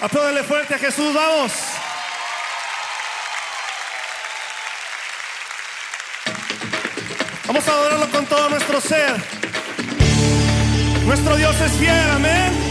Apláudale fuerte a Jesús, vamos. Vamos a adorarlo con todo nuestro ser. Nuestro Dios es fiel, amén.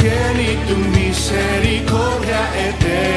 cieli tu misericordia eterna.